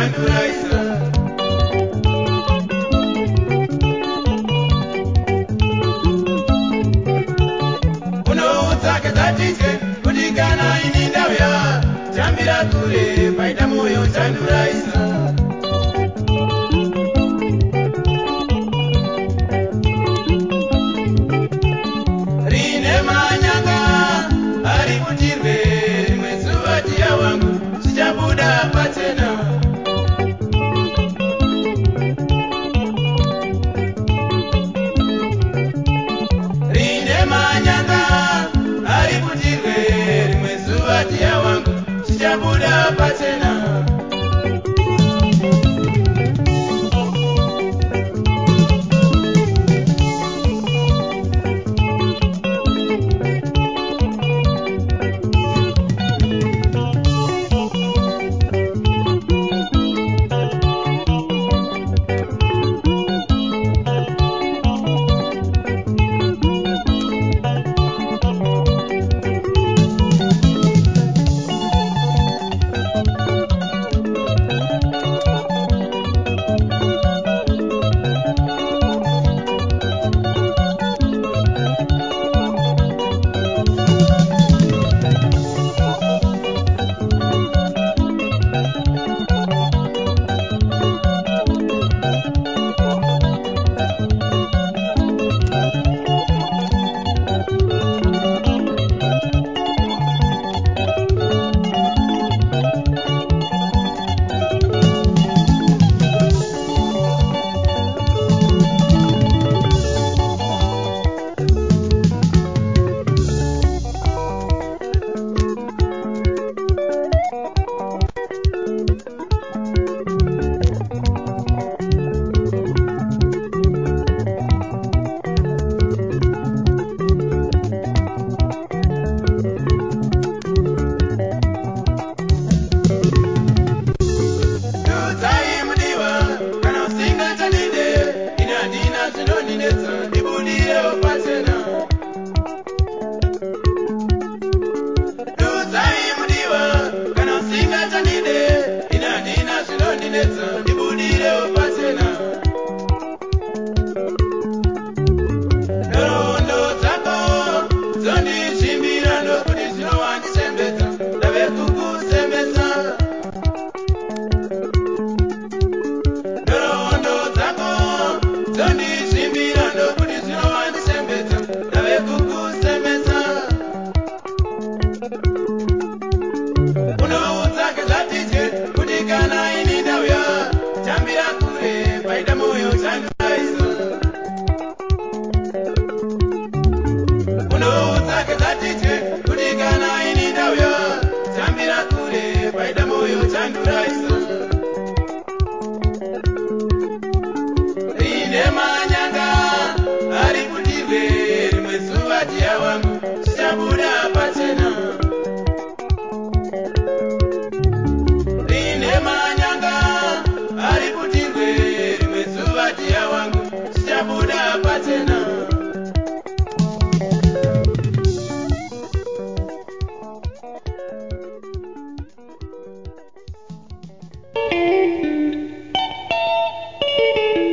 padamoyo dzanduraisa